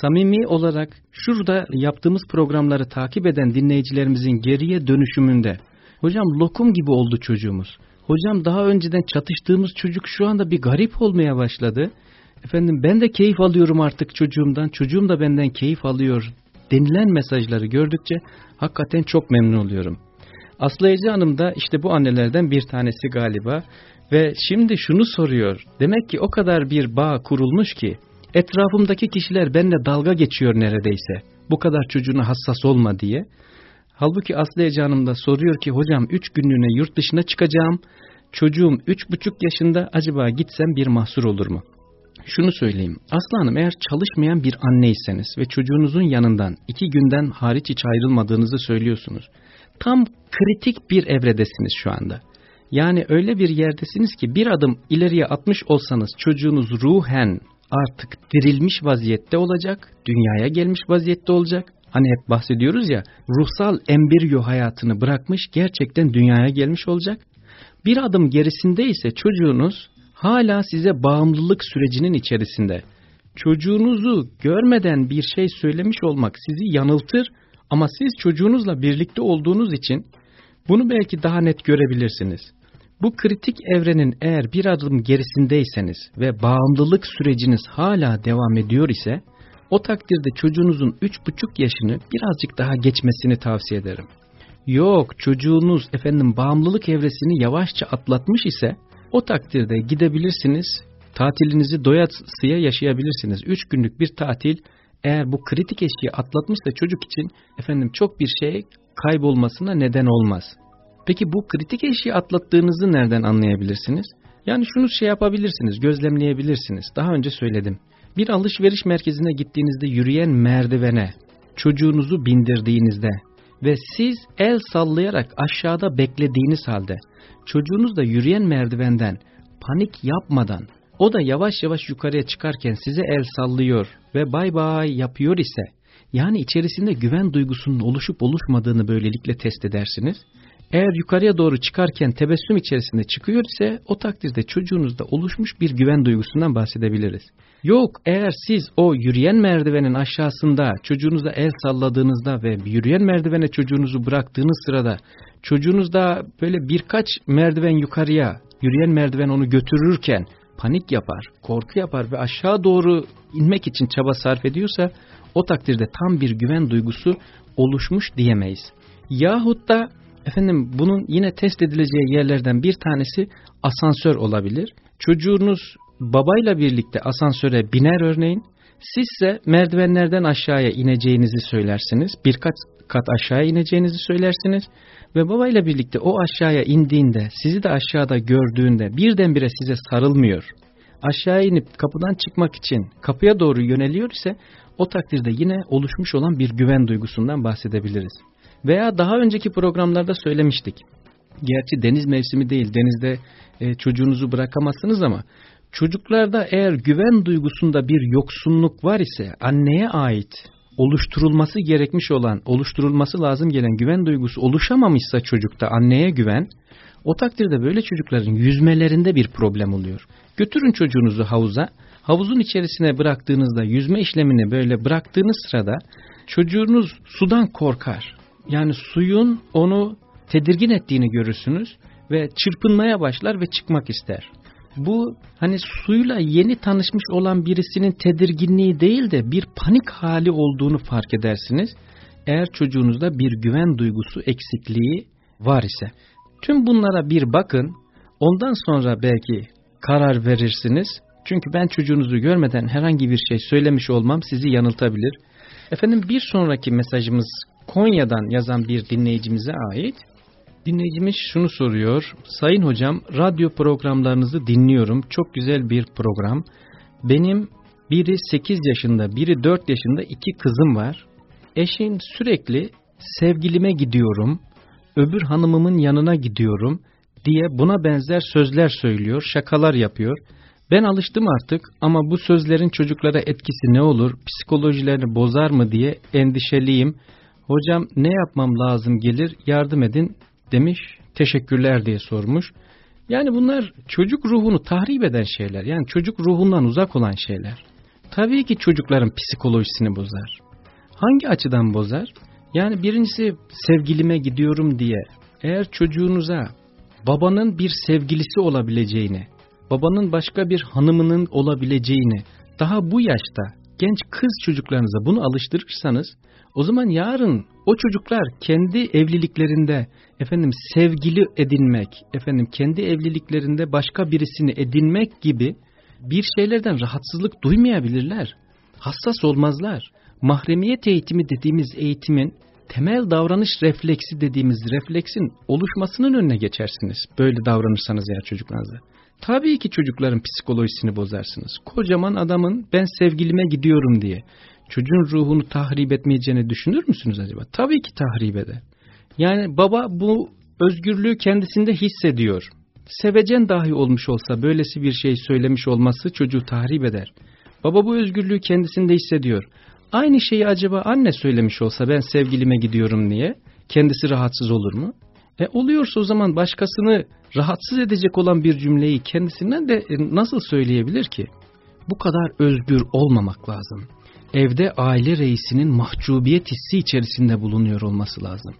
S2: samimi olarak şurada yaptığımız programları takip eden dinleyicilerimizin geriye dönüşümünde hocam lokum gibi oldu çocuğumuz. Hocam daha önceden çatıştığımız çocuk şu anda bir garip olmaya başladı. Efendim ben de keyif alıyorum artık çocuğumdan, çocuğum da benden keyif alıyor denilen mesajları gördükçe hakikaten çok memnun oluyorum. Aslı Ece Hanım da işte bu annelerden bir tanesi galiba ve şimdi şunu soruyor. Demek ki o kadar bir bağ kurulmuş ki etrafımdaki kişiler benimle dalga geçiyor neredeyse. Bu kadar çocuğuna hassas olma diye. Halbuki Aslı Hanım da soruyor ki hocam 3 günlüğüne yurt dışına çıkacağım. Çocuğum 3,5 yaşında acaba gitsem bir mahsur olur mu? Şunu söyleyeyim. Aslı Hanım eğer çalışmayan bir anneyseniz ve çocuğunuzun yanından iki günden hariç hiç ayrılmadığınızı söylüyorsunuz. Tam kritik bir evredesiniz şu anda. Yani öyle bir yerdesiniz ki bir adım ileriye atmış olsanız çocuğunuz ruhen artık dirilmiş vaziyette olacak, dünyaya gelmiş vaziyette olacak. Hani hep bahsediyoruz ya ruhsal embriyo hayatını bırakmış gerçekten dünyaya gelmiş olacak. Bir adım gerisinde ise çocuğunuz hala size bağımlılık sürecinin içerisinde. Çocuğunuzu görmeden bir şey söylemiş olmak sizi yanıltır ama siz çocuğunuzla birlikte olduğunuz için bunu belki daha net görebilirsiniz. Bu kritik evrenin eğer bir adım gerisindeyseniz ve bağımlılık süreciniz hala devam ediyor ise o takdirde çocuğunuzun 3,5 yaşını birazcık daha geçmesini tavsiye ederim. Yok çocuğunuz efendim bağımlılık evresini yavaşça atlatmış ise o takdirde gidebilirsiniz, tatilinizi doyasıya yaşayabilirsiniz. Üç günlük bir tatil eğer bu kritik eşiği atlatmışsa çocuk için efendim çok bir şey kaybolmasına neden olmaz. Peki bu kritik eşiği atlattığınızı nereden anlayabilirsiniz? Yani şunu şey yapabilirsiniz, gözlemleyebilirsiniz. Daha önce söyledim. Bir alışveriş merkezine gittiğinizde yürüyen merdivene çocuğunuzu bindirdiğinizde ve siz el sallayarak aşağıda beklediğiniz halde çocuğunuz da yürüyen merdivenden panik yapmadan o da yavaş yavaş yukarıya çıkarken size el sallıyor ve bay bay yapıyor ise yani içerisinde güven duygusunun oluşup oluşmadığını böylelikle test edersiniz. Eğer yukarıya doğru çıkarken tebessüm içerisinde çıkıyor ise o takdirde çocuğunuzda oluşmuş bir güven duygusundan bahsedebiliriz. Yok eğer siz o yürüyen merdivenin aşağısında çocuğunuza el salladığınızda ve yürüyen merdivene çocuğunuzu bıraktığınız sırada çocuğunuzda böyle birkaç merdiven yukarıya yürüyen merdiven onu götürürken panik yapar, korku yapar ve aşağı doğru inmek için çaba sarf ediyorsa o takdirde tam bir güven duygusu oluşmuş diyemeyiz. Yahut da efendim bunun yine test edileceği yerlerden bir tanesi asansör olabilir. Çocuğunuz babayla birlikte asansöre biner örneğin. Sizse merdivenlerden aşağıya ineceğinizi söylersiniz. Birkaç kat aşağıya ineceğinizi söylersiniz. Ve babayla birlikte o aşağıya indiğinde, sizi de aşağıda gördüğünde birdenbire size sarılmıyor. Aşağı inip kapıdan çıkmak için kapıya doğru yöneliyor ise o takdirde yine oluşmuş olan bir güven duygusundan bahsedebiliriz. Veya daha önceki programlarda söylemiştik. Gerçi deniz mevsimi değil, denizde e, çocuğunuzu bırakamazsınız ama çocuklarda eğer güven duygusunda bir yoksunluk var ise anneye ait oluşturulması gerekmiş olan, oluşturulması lazım gelen güven duygusu oluşamamışsa çocukta anneye güven, o takdirde böyle çocukların yüzmelerinde bir problem oluyor. Götürün çocuğunuzu havuza, havuzun içerisine bıraktığınızda yüzme işlemini böyle bıraktığınız sırada çocuğunuz sudan korkar. Yani suyun onu tedirgin ettiğini görürsünüz ve çırpınmaya başlar ve çıkmak ister. Bu hani suyla yeni tanışmış olan birisinin tedirginliği değil de bir panik hali olduğunu fark edersiniz. Eğer çocuğunuzda bir güven duygusu eksikliği var ise. Tüm bunlara bir bakın. Ondan sonra belki karar verirsiniz. Çünkü ben çocuğunuzu görmeden herhangi bir şey söylemiş olmam sizi yanıltabilir. Efendim bir sonraki mesajımız Konya'dan yazan bir dinleyicimize ait. Dinleyicimiz şunu soruyor. Sayın hocam radyo programlarınızı dinliyorum. Çok güzel bir program. Benim biri 8 yaşında, biri 4 yaşında iki kızım var. Eşim sürekli sevgilime gidiyorum, öbür hanımımın yanına gidiyorum diye buna benzer sözler söylüyor, şakalar yapıyor. Ben alıştım artık ama bu sözlerin çocuklara etkisi ne olur, psikolojilerini bozar mı diye endişeliyim. Hocam ne yapmam lazım gelir yardım edin demiş, teşekkürler diye sormuş. Yani bunlar çocuk ruhunu tahrip eden şeyler. Yani çocuk ruhundan uzak olan şeyler. Tabii ki çocukların psikolojisini bozar. Hangi açıdan bozar? Yani birincisi sevgilime gidiyorum diye eğer çocuğunuza babanın bir sevgilisi olabileceğini, babanın başka bir hanımının olabileceğini daha bu yaşta genç kız çocuklarınıza bunu alıştırırsanız o zaman yarın o çocuklar kendi evliliklerinde efendim sevgili edinmek, efendim kendi evliliklerinde başka birisini edinmek gibi bir şeylerden rahatsızlık duymayabilirler. Hassas olmazlar. Mahremiyet eğitimi dediğimiz eğitimin temel davranış refleksi dediğimiz refleksin oluşmasının önüne geçersiniz. Böyle davranırsanız ya çocuklarınıza. Tabii ki çocukların psikolojisini bozarsınız. Kocaman adamın ben sevgilime gidiyorum diye çocuğun ruhunu tahrip etmeyeceğini düşünür müsünüz acaba? Tabii ki tahrip eder. Yani baba bu özgürlüğü kendisinde hissediyor. Sevecen dahi olmuş olsa böylesi bir şey söylemiş olması çocuğu tahrip eder. Baba bu özgürlüğü kendisinde hissediyor. Aynı şeyi acaba anne söylemiş olsa ben sevgilime gidiyorum diye kendisi rahatsız olur mu? E oluyorsa o zaman başkasını rahatsız edecek olan bir cümleyi kendisinden de e, nasıl söyleyebilir ki? Bu kadar özgür olmamak lazım. Evde aile reisinin mahcubiyet hissi içerisinde bulunuyor olması lazım.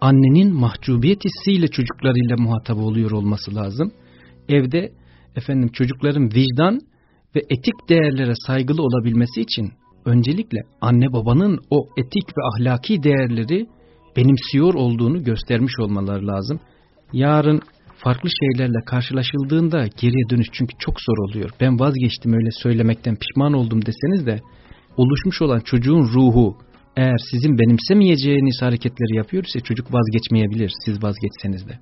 S2: Annenin mahcubiyet hissiyle çocuklarıyla muhatap oluyor olması lazım. Evde efendim çocukların vicdan ve etik değerlere saygılı olabilmesi için öncelikle anne babanın o etik ve ahlaki değerleri benimsiyor olduğunu göstermiş olmaları lazım. Yarın farklı şeylerle karşılaşıldığında geriye dönüş çünkü çok zor oluyor. Ben vazgeçtim öyle söylemekten pişman oldum deseniz de oluşmuş olan çocuğun ruhu eğer sizin benimsemeyeceğiniz hareketleri yapıyor ise çocuk vazgeçmeyebilir siz vazgeçseniz de.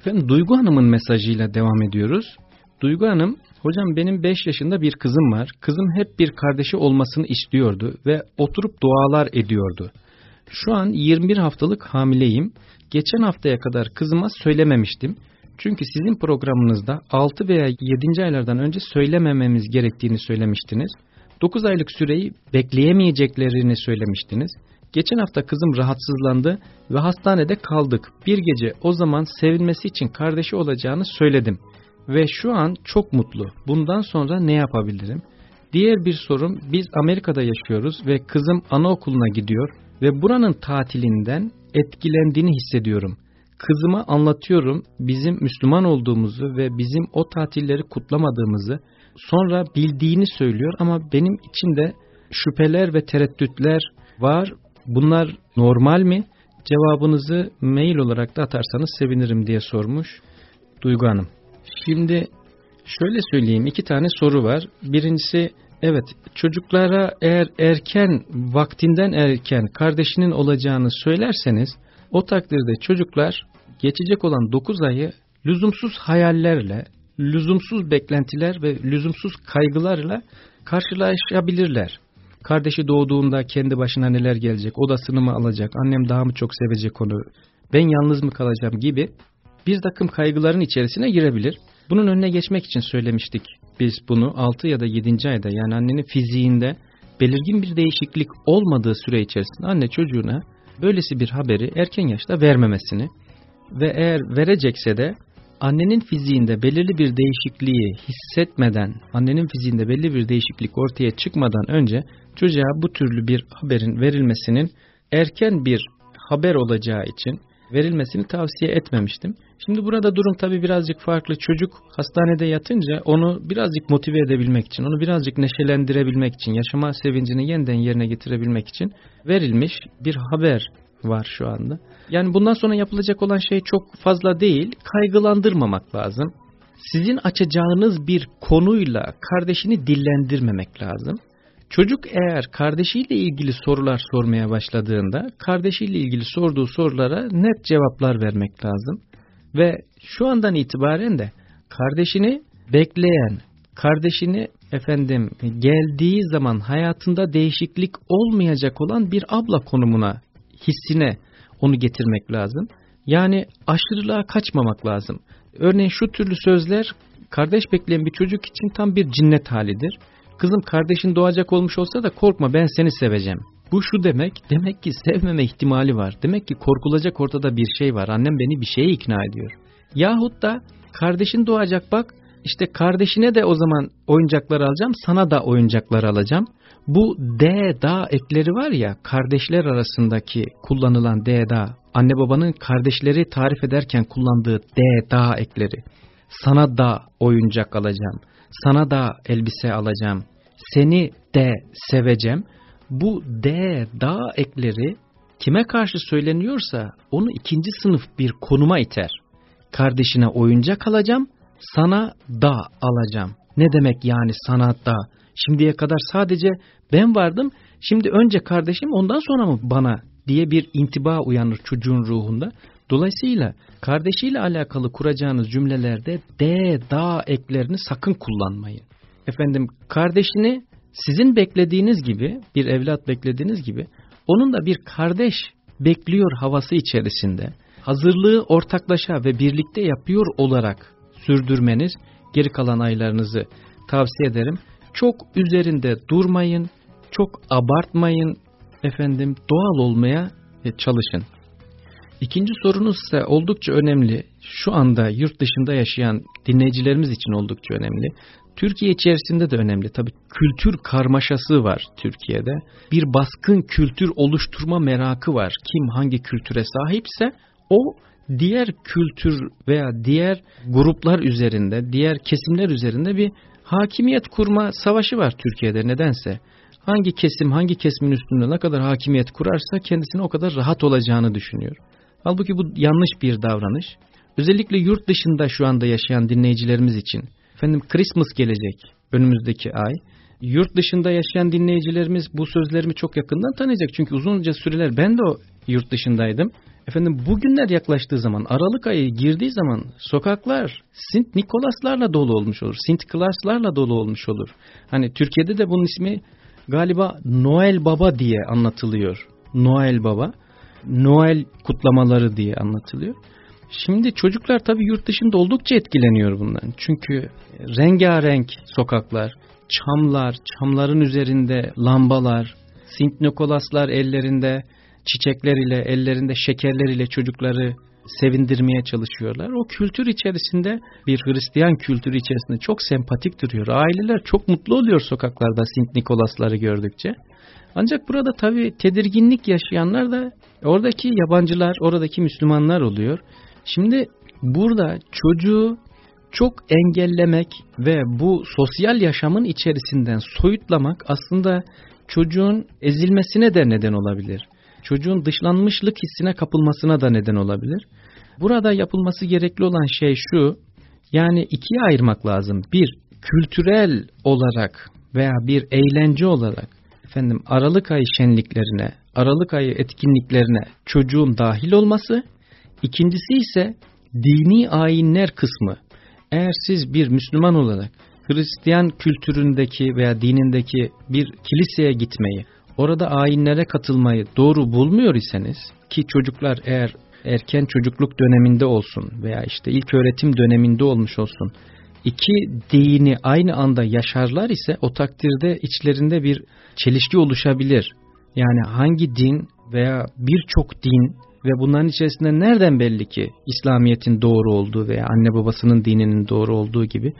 S2: Efendim Duygu Hanım'ın mesajıyla devam ediyoruz. Duygu Hanım, hocam benim 5 yaşında bir kızım var. Kızım hep bir kardeşi olmasını istiyordu ve oturup dualar ediyordu. Şu an 21 haftalık hamileyim. Geçen haftaya kadar kızıma söylememiştim. Çünkü sizin programınızda 6 veya 7. aylardan önce söylemememiz gerektiğini söylemiştiniz. 9 aylık süreyi bekleyemeyeceklerini söylemiştiniz. Geçen hafta kızım rahatsızlandı ve hastanede kaldık. Bir gece o zaman sevinmesi için kardeşi olacağını söyledim. Ve şu an çok mutlu. Bundan sonra ne yapabilirim? Diğer bir sorum biz Amerika'da yaşıyoruz ve kızım anaokuluna gidiyor ve buranın tatilinden etkilendiğini hissediyorum. Kızıma anlatıyorum bizim Müslüman olduğumuzu ve bizim o tatilleri kutlamadığımızı sonra bildiğini söylüyor ama benim içimde şüpheler ve tereddütler var. Bunlar normal mi? Cevabınızı mail olarak da atarsanız sevinirim diye sormuş Duygu Hanım. Şimdi şöyle söyleyeyim iki tane soru var. Birincisi evet çocuklara eğer erken vaktinden erken kardeşinin olacağını söylerseniz o takdirde çocuklar geçecek olan 9 ayı lüzumsuz hayallerle, lüzumsuz beklentiler ve lüzumsuz kaygılarla karşılaşabilirler. Kardeşi doğduğunda kendi başına neler gelecek, odasını mı alacak, annem daha mı çok sevecek onu, ben yalnız mı kalacağım gibi bir takım kaygıların içerisine girebilir. Bunun önüne geçmek için söylemiştik biz bunu 6 ya da 7. ayda yani annenin fiziğinde belirgin bir değişiklik olmadığı süre içerisinde anne çocuğuna böylesi bir haberi erken yaşta vermemesini ve eğer verecekse de annenin fiziğinde belirli bir değişikliği hissetmeden, annenin fiziğinde belli bir değişiklik ortaya çıkmadan önce çocuğa bu türlü bir haberin verilmesinin erken bir haber olacağı için verilmesini tavsiye etmemiştim. Şimdi burada durum tabi birazcık farklı. Çocuk hastanede yatınca onu birazcık motive edebilmek için, onu birazcık neşelendirebilmek için, yaşama sevincini yeniden yerine getirebilmek için verilmiş bir haber var şu anda. Yani bundan sonra yapılacak olan şey çok fazla değil, kaygılandırmamak lazım. Sizin açacağınız bir konuyla kardeşini dillendirmemek lazım. Çocuk eğer kardeşiyle ilgili sorular sormaya başladığında kardeşiyle ilgili sorduğu sorulara net cevaplar vermek lazım. Ve şu andan itibaren de kardeşini bekleyen, kardeşini efendim geldiği zaman hayatında değişiklik olmayacak olan bir abla konumuna, hissine onu getirmek lazım. Yani aşırılığa kaçmamak lazım. Örneğin şu türlü sözler kardeş bekleyen bir çocuk için tam bir cinnet halidir. Kızım kardeşin doğacak olmuş olsa da korkma ben seni seveceğim. Bu şu demek, demek ki sevmeme ihtimali var. Demek ki korkulacak ortada bir şey var. Annem beni bir şeye ikna ediyor. Yahut da kardeşin doğacak bak, işte kardeşine de o zaman oyuncaklar alacağım, sana da oyuncaklar alacağım. Bu D, da ekleri var ya, kardeşler arasındaki kullanılan D, da, anne babanın kardeşleri tarif ederken kullandığı D, da ekleri. Sana da oyuncak alacağım, sana da elbise alacağım, seni de seveceğim. Bu D, da ekleri kime karşı söyleniyorsa onu ikinci sınıf bir konuma iter. Kardeşine oyuncak alacağım, sana da alacağım. Ne demek yani sana da? Şimdiye kadar sadece ben vardım, şimdi önce kardeşim ondan sonra mı bana diye bir intiba uyanır çocuğun ruhunda. Dolayısıyla kardeşiyle alakalı kuracağınız cümlelerde de, da eklerini sakın kullanmayın. Efendim kardeşini sizin beklediğiniz gibi bir evlat beklediğiniz gibi onun da bir kardeş bekliyor havası içerisinde hazırlığı ortaklaşa ve birlikte yapıyor olarak sürdürmeniz geri kalan aylarınızı tavsiye ederim. Çok üzerinde durmayın, çok abartmayın efendim doğal olmaya çalışın. İkinci sorunuz ise oldukça önemli. Şu anda yurt dışında yaşayan dinleyicilerimiz için oldukça önemli. Türkiye içerisinde de önemli. Tabii kültür karmaşası var Türkiye'de. Bir baskın kültür oluşturma merakı var. Kim hangi kültüre sahipse o diğer kültür veya diğer gruplar üzerinde, diğer kesimler üzerinde bir hakimiyet kurma savaşı var Türkiye'de nedense. Hangi kesim hangi kesimin üstünde ne kadar hakimiyet kurarsa kendisine o kadar rahat olacağını düşünüyor. Halbuki bu yanlış bir davranış. Özellikle yurt dışında şu anda yaşayan dinleyicilerimiz için. Efendim Christmas gelecek önümüzdeki ay. Yurt dışında yaşayan dinleyicilerimiz bu sözlerimi çok yakından tanıyacak. Çünkü uzunca süreler ben de o yurt dışındaydım. Efendim bugünler yaklaştığı zaman Aralık ayı girdiği zaman sokaklar Sint Nikolaslarla dolu olmuş olur. Sint Klaslarla dolu olmuş olur. Hani Türkiye'de de bunun ismi galiba Noel Baba diye anlatılıyor. Noel Baba. Noel kutlamaları diye anlatılıyor. Şimdi çocuklar tabii yurt dışında oldukça etkileniyor bundan. Çünkü rengarenk sokaklar, çamlar, çamların üzerinde lambalar, Sint Nikolaslar ellerinde çiçekler ile, ellerinde şekerler ile çocukları sevindirmeye çalışıyorlar. O kültür içerisinde bir Hristiyan kültürü içerisinde çok sempatik duruyor. Aileler çok mutlu oluyor sokaklarda Sint Nikolasları gördükçe. Ancak burada tabii tedirginlik yaşayanlar da oradaki yabancılar, oradaki Müslümanlar oluyor. Şimdi burada çocuğu çok engellemek ve bu sosyal yaşamın içerisinden soyutlamak aslında çocuğun ezilmesine de neden olabilir çocuğun dışlanmışlık hissine kapılmasına da neden olabilir. Burada yapılması gerekli olan şey şu, yani ikiye ayırmak lazım. Bir, kültürel olarak veya bir eğlence olarak efendim Aralık ayı şenliklerine, Aralık ayı etkinliklerine çocuğun dahil olması. İkincisi ise dini ayinler kısmı. Eğer siz bir Müslüman olarak Hristiyan kültüründeki veya dinindeki bir kiliseye gitmeyi, orada ayinlere katılmayı doğru bulmuyor iseniz ki çocuklar eğer erken çocukluk döneminde olsun veya işte ilk öğretim döneminde olmuş olsun iki dini aynı anda yaşarlar ise o takdirde içlerinde bir çelişki oluşabilir. Yani hangi din veya birçok din ve bunların içerisinde nereden belli ki İslamiyet'in doğru olduğu veya anne babasının dininin doğru olduğu gibi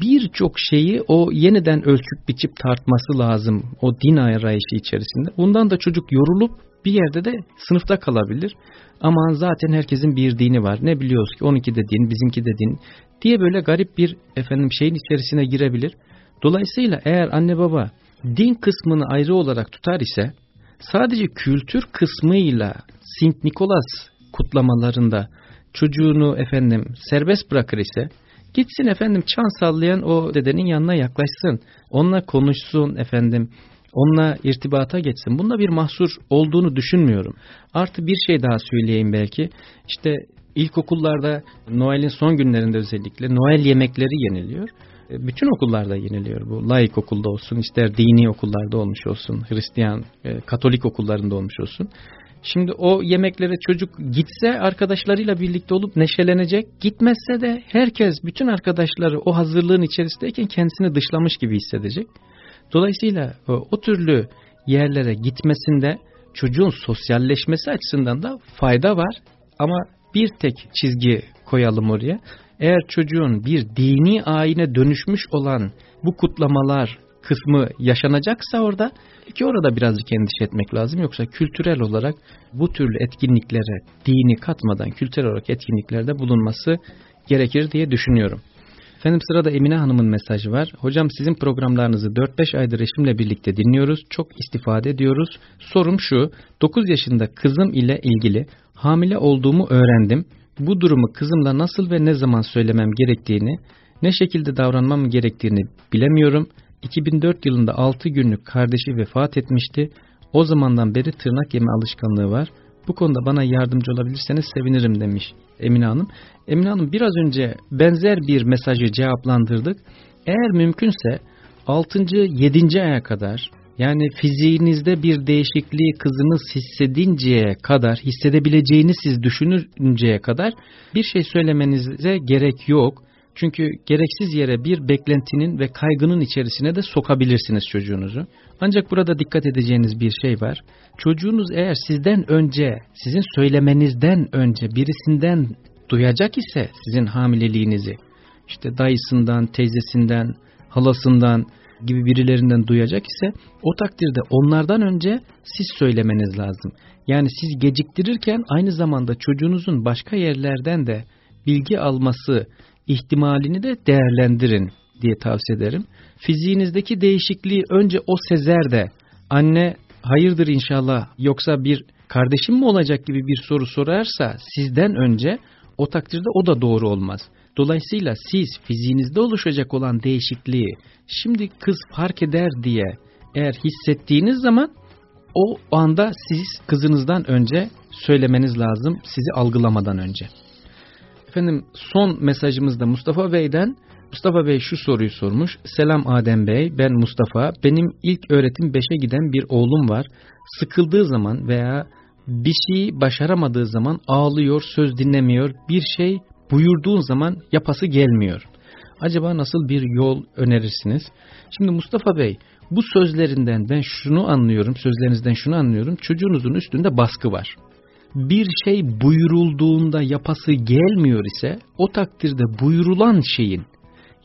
S2: birçok şeyi o yeniden ölçüp biçip tartması lazım o din arayışı içerisinde. Bundan da çocuk yorulup bir yerde de sınıfta kalabilir. Ama zaten herkesin bir dini var. Ne biliyoruz ki 12 de din, bizimki de din diye böyle garip bir efendim şeyin içerisine girebilir. Dolayısıyla eğer anne baba din kısmını ayrı olarak tutar ise sadece kültür kısmıyla Sint Nikolas kutlamalarında çocuğunu efendim serbest bırakır ise Gitsin efendim çan sallayan o dedenin yanına yaklaşsın. Onunla konuşsun efendim. onunla irtibata geçsin. Bunda bir mahsur olduğunu düşünmüyorum. Artı bir şey daha söyleyeyim belki. İşte ilkokullarda Noel'in son günlerinde özellikle Noel yemekleri yeniliyor. E, bütün okullarda yeniliyor bu. Laik okulda olsun, ister dini okullarda olmuş olsun, Hristiyan, e, Katolik okullarında olmuş olsun. Şimdi o yemeklere çocuk gitse arkadaşlarıyla birlikte olup neşelenecek. Gitmezse de herkes, bütün arkadaşları o hazırlığın içerisindeyken kendisini dışlamış gibi hissedecek. Dolayısıyla o, o türlü yerlere gitmesinde çocuğun sosyalleşmesi açısından da fayda var. Ama bir tek çizgi koyalım oraya. Eğer çocuğun bir dini ayine dönüşmüş olan bu kutlamalar kısmı yaşanacaksa orada ki orada birazcık endişe etmek lazım. Yoksa kültürel olarak bu türlü etkinliklere dini katmadan kültürel olarak etkinliklerde bulunması gerekir diye düşünüyorum. Efendim sırada Emine Hanım'ın mesajı var. Hocam sizin programlarınızı 4-5 aydır eşimle birlikte dinliyoruz. Çok istifade ediyoruz. Sorum şu. 9 yaşında kızım ile ilgili hamile olduğumu öğrendim. Bu durumu kızımla nasıl ve ne zaman söylemem gerektiğini, ne şekilde davranmam gerektiğini bilemiyorum. 2004 yılında 6 günlük kardeşi vefat etmişti. O zamandan beri tırnak yeme alışkanlığı var. Bu konuda bana yardımcı olabilirseniz sevinirim demiş Emine Hanım. Emine Hanım biraz önce benzer bir mesajı cevaplandırdık. Eğer mümkünse 6. 7. aya kadar yani fiziğinizde bir değişikliği kızınız hissedinceye kadar, hissedebileceğini siz düşününceye kadar bir şey söylemenize gerek yok. Çünkü gereksiz yere bir beklentinin ve kaygının içerisine de sokabilirsiniz çocuğunuzu. Ancak burada dikkat edeceğiniz bir şey var. Çocuğunuz eğer sizden önce, sizin söylemenizden önce birisinden duyacak ise sizin hamileliğinizi, işte dayısından, teyzesinden, halasından gibi birilerinden duyacak ise o takdirde onlardan önce siz söylemeniz lazım. Yani siz geciktirirken aynı zamanda çocuğunuzun başka yerlerden de bilgi alması ihtimalini de değerlendirin diye tavsiye ederim. Fiziğinizdeki değişikliği önce o sezer de anne hayırdır inşallah yoksa bir kardeşim mi olacak gibi bir soru sorarsa sizden önce o takdirde o da doğru olmaz. Dolayısıyla siz fiziğinizde oluşacak olan değişikliği şimdi kız fark eder diye eğer hissettiğiniz zaman o anda siz kızınızdan önce söylemeniz lazım sizi algılamadan önce. Efendim son mesajımızda Mustafa Bey'den Mustafa Bey şu soruyu sormuş. Selam Adem Bey, ben Mustafa. Benim ilk öğretim 5'e giden bir oğlum var. Sıkıldığı zaman veya bir şeyi başaramadığı zaman ağlıyor, söz dinlemiyor, bir şey buyurduğun zaman yapası gelmiyor. Acaba nasıl bir yol önerirsiniz? Şimdi Mustafa Bey, bu sözlerinden ben şunu anlıyorum, sözlerinizden şunu anlıyorum. Çocuğunuzun üstünde baskı var bir şey buyurulduğunda yapası gelmiyor ise o takdirde buyurulan şeyin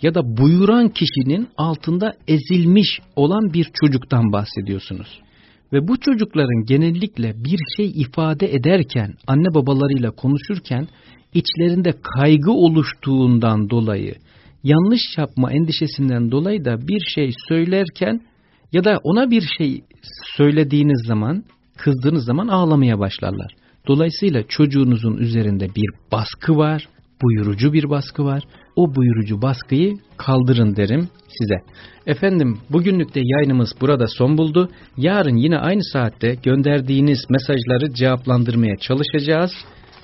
S2: ya da buyuran kişinin altında ezilmiş olan bir çocuktan bahsediyorsunuz. Ve bu çocukların genellikle bir şey ifade ederken, anne babalarıyla konuşurken içlerinde kaygı oluştuğundan dolayı, yanlış yapma endişesinden dolayı da bir şey söylerken ya da ona bir şey söylediğiniz zaman, kızdığınız zaman ağlamaya başlarlar. Dolayısıyla çocuğunuzun üzerinde bir baskı var, buyurucu bir baskı var. O buyurucu baskıyı kaldırın derim size. Efendim bugünlük de yayınımız burada son buldu. Yarın yine aynı saatte gönderdiğiniz mesajları cevaplandırmaya çalışacağız.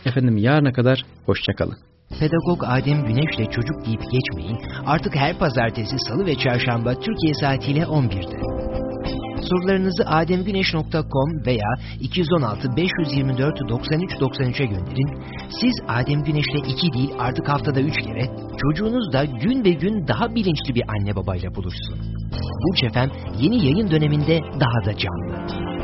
S2: Efendim yarına kadar hoşçakalın.
S1: Pedagog Adem Güneş'le çocuk deyip geçmeyin. Artık her pazartesi, salı ve çarşamba Türkiye saatiyle 11'de. Sorularınızı ademgüneş.com veya 216 524 93 93'e gönderin. Siz Adem Güneş'le iki değil artık haftada üç kere çocuğunuz da gün ve gün daha bilinçli bir anne babayla buluşsun. Burç Efem yeni yayın döneminde daha da canlı.